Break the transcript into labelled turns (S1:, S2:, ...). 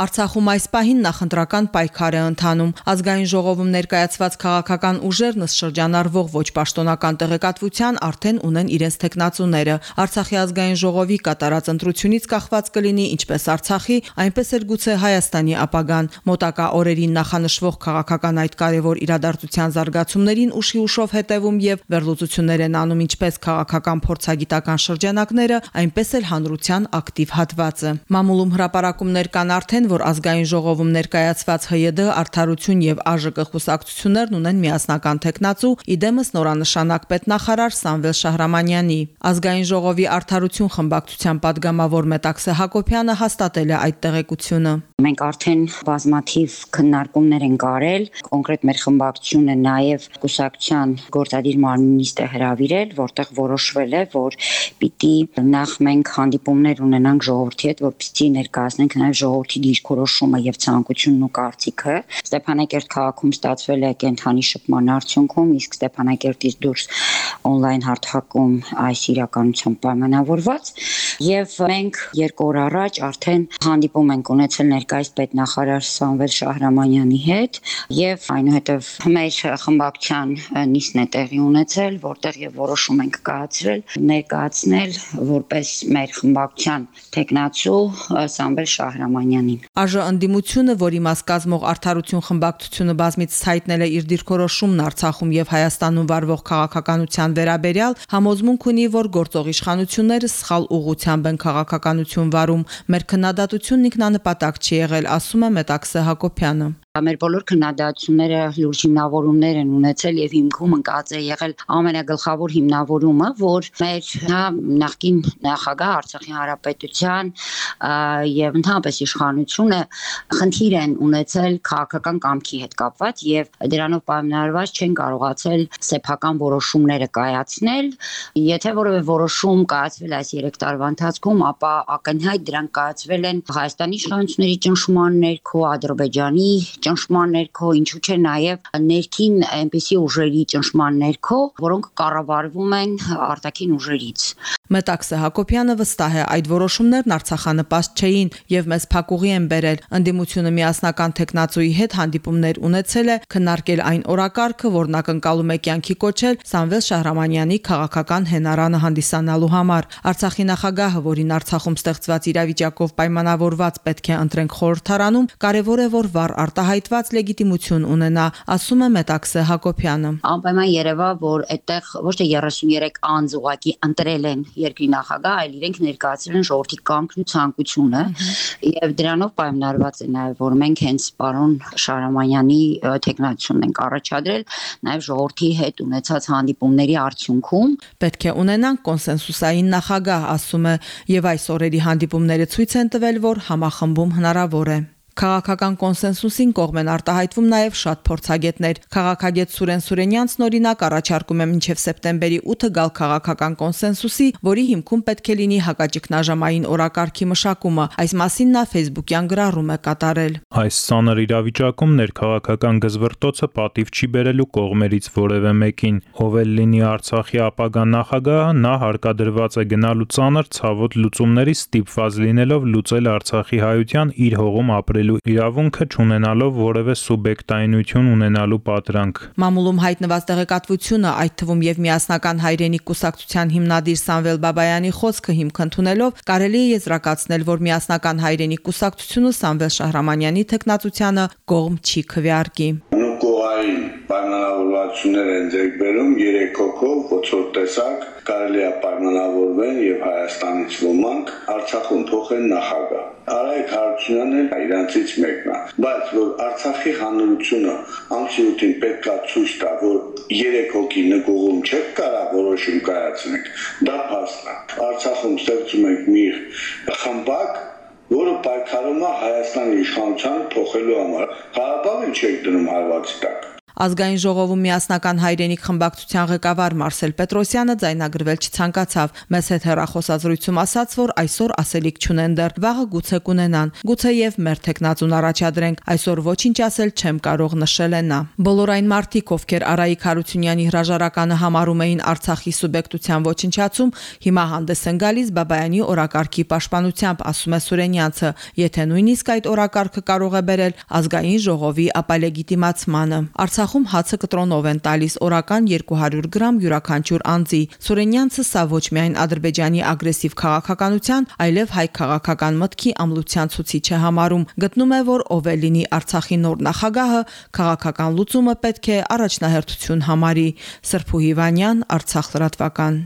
S1: Արցախում այս պահին նախընտրական պայքար է ընթանում։ Ազգային ժողովում ներկայացված քաղաքական ուժերն ըստ շրջանառվող ոչ պաշտոնական տեղեկատվության արդեն ունեն իրենց տեխնացուները։ Արցախի ազգային ժողովի կատարած ընտրությունից կախված կլինի ինչպես Արցախի, այնպես էլ գուցե Հայաստանի ապագան։ Մոտակա օրերին նախանշվող քաղաքական այդ կարևոր իրադարձության զարգացումներին ուշի ուշով հետևում եւ վերլուծություններ են անում ինչպես քաղաքական փորձագիտական շրջանակները, այնպես էլ հանրության ակտիվ հատվածը։ Մամուլում հրապարակումներ կան արդեն, որ ազգային ժողովում ներկայացված ՀՅԴ արդարություն եւ ԱԺԿ խուսակցություններն ունեն միասնական տեխնացու՝ իդեմս նորանշանակ պետնախարար Սամվել Շահրամանյանի։ Ազգային ժողովի արդարություն խմբակցության падգամավոր Մետաքսե Հակոբյանը հաստատել է այդ տեղեկությունը։
S2: Մենք արդեն բազմաթիվ քննարկումներ ենք արել, կոնկրետ մեր խմբակցությունը նաև կուսակցության գործադիր մարմինիստ է հրավիրել, որտեղ որոշվել է, որ պիտի նախ մենք հանդիպումներ ունենանք ժողովրդի հետ, որպեսզի ներկայացնենք նաև ժողովրդի դիր դիրքորոշումը եւ ցանկությունն ու կարծիքը։ Ստեփանակերտ քաղաքում ստացվել է կենթանի շփման արդյունքում, իսկ Ստեփանակերտից դուրս on-line հարթակում այս իրականությամբ պայմանավորված եւ մենք երկու օր առաջ արդեն հանդիպում ենք ունեցել ներկայիս պետնախարար Սամվել Շահրամանյանի հետ եւ այնուհետեւ մեր խմբակցության նիստն է տեղի ունեցել, որտեղ եւ որոշում ենք կայացրել ներկայացնել որպես մեր խմբակցության տեխնացու Սամվել Շահրամանյանին։
S1: ԱԺ ընդդիմությունը, որի մաս կազմող արդարություն խմբակցությունը բազմից հայտնել է իր դիրքորոշումն Արցախում եւ Հայաստանում վարվող քաղաքականության վերաբերյալ, համոզմունք ունի, որ գործող իշխանությունները սխալ ուղղությամբ են քաղաքականություն վարում։ Մեր քննադատությունն ինքնանպատակ չի եղել, ասում է Մետաքսե Հակոբյանը
S2: մեր բոլոր քննադատությունները լուրջ հիմնավորումներ են ունեցել եւ հիմքում ընկած է եղել ամենագլխավոր հիմնավորումը, որ մեր նա նախկին նախագահ Արցախի հանրապետության եւ ընդհանրապես իշխանությունը խնդիր են ունեցել քաղաքական կամքի հետ կապված եւ դրանով պայմանավորված չեն կարողացել սեփական որոշումները կայացնել։ Եթե որևէ որոշում կայացվել այս 3 տարվա ընթացքում, ապա ակնհայտ դրանք կայացվել են Հայաստանի իշխանությունների ճնշման ներքո, Ադրբեջանի ճնշման ներքո, ինչու՞ չէ նաև ներքին այնպիսի ուժերի ճնշման ներքո, որոնք կառավարվում են արտաքին ուժերից։
S1: Մետաքսը Հակոբյանը վստահ է այդ որոշումներն Արցախանպաստ չէին եւ մեզ փակուղի են բերել։ Ընդդիմությունը միասնական տեխնացուի հետ հանդիպումներ ունեցել է, քննարկել այն օրակարգը, որն ակնկալում է կյանքի կոչել Սամվել Շահրամանյանի քաղաքական հենարանը հանդիսանալու համար։ Արցախի նախագահը, որին Արցախում ստեղծված իրավիճակով պայմանավորված պետք է ընտրենք խորհրդարանում, կարևոր է որ վառ արտահայտված լեգիտիմություն ունենա, ասում է Մետաքսը Հակոբյանը։
S2: Անպայման երևա, որ այդտեղ ոչ թե 33 անձ ուղակի ընտրել են երկրի նախագահ, այլ իրենք ներկայացրել են ժողովրդի կամքն ու ցանկությունը եւ դրանով պայմանավորված է նաեւ որ մենք հենց պարոն Շարամանյանի տեխնացիոնն ենք առաջադրել նաեւ ժողովրդի հետ ունեցած հանդիպումների արդյունքում
S1: պետք է ունենանք կոնսենսուսային նախագահ, ասում է, եւ այս օրերի հանդիպումները ցույց են տվել, որ համախմբում հնարավոր է։ Քաղաքական կոնսենսուսին կողմ են արտահայտվում նաև շատ փորձագետներ։ Քաղաքագետ Սուրեն Սուրենյանցն օրինակ առաջարկում է մինչև սեպտեմբերի 8-ը գալ քաղաքական կոնսենսուսի, որի հիմքում պետք է լինի հակաճգնաժամային օրակարգի մշակումը։ Այս մասին նա Facebook-յան գրառում է կատարել։
S3: Այս ցաներ իրավիճակում ներքաղաքական գզվրտոցը պատիվ չի բերելու կողմերից որևէ մեկին։ Ով էլ լինի Արցախի ապագա նախագահը, նա հարկադրված է գնալու ցաներ ցավոտ լուծումների ստիպված լինելով լուծել Արցախի հայության իր հողում ապրելու կատարելու իրավունքը չունենալով որևէ սուբյեկտայնություն ունենալու պատրանք։
S1: Մամուլում հայտնված տեղեկատվությունը, այդ թվում եւ միասնական հայրենիք կուսակցության հիմնադիր Սամվել Բաբայանի խոսքը հիմք ընդունելով կարելի է եզրակացնել, որ միասնական հայրենիք կուսակցությունը Սամվել Շահրամանյանի տեխնացությանը կողմ չի քվեարկի
S4: պայմանավորվածություններ են ձեռք բերում 3 հոգով ոցոր տեսակ կարելի է պայմանավորվել եւ Հայաստանից ոմանք Արցախում թողեն նախագահ Արայք Հարությունյանն էլ իրանցից մեկն է, բայց որ Արցախի հանրությունը ամսյութին պետքա ցույց տա, որ 3 հոգի նկողում չեք կարա որոշում կայացնեք, դա փաստ է։ Արցախում ստեղծում ենք մի խմբակ, որը պայքարում է Հայաստանի իշխանության փոխելու համար։ Ղարաբաղը չեք դնում հարվածի տակ։
S1: Ազգային ժողովում միասնական հայրենիք խմբակցության ղեկավար Մարսել Պետրոսյանը ձայնագրվել չցանկացավ։ Մեծ հետ հերախոսազրույցում ասաց, որ այսօր ասելիք չունեն դեռ, վաղը գուցե կունենան։ Գուցե եւ մեր տեխնացուն առաջադրենք։ Այսօր ոչինչ ասել չեմ կարող նշել է նա։ Բոլոր այն մարդիկ, ովքեր Արայիկ Հարությունյանի հրաժարականը համարում էին Արցախի սուբյեկտության ոչնչացում, հիմա հանդես են գալիս Բաբայանի օրակարգի պաշտպանությամբ, ասում է Սուրենյանցը, եթե նույնիսկ այդ օրակարգը կարող է բերել ազգային ժողովի ապալեգիտիմացմանը։ Արցախում հացը կտրոնով են տալիս օրական 200 գրամ յուրաքանչյուր անձի։ Սուրենյանցը սա ոչ միայն Ադրբեջանի ագրեսիվ քաղաքականության, այլև հայ քաղաքական մտքի ամլության ցուցիչ է համարում։ Գտնում է, որ ով է լինի Արցախի նոր նախագահը, քաղաքական լուծումը պետք է առաջնահերթություն համարի։ Սրփու Հիվանյան, Արցախ լրատվական։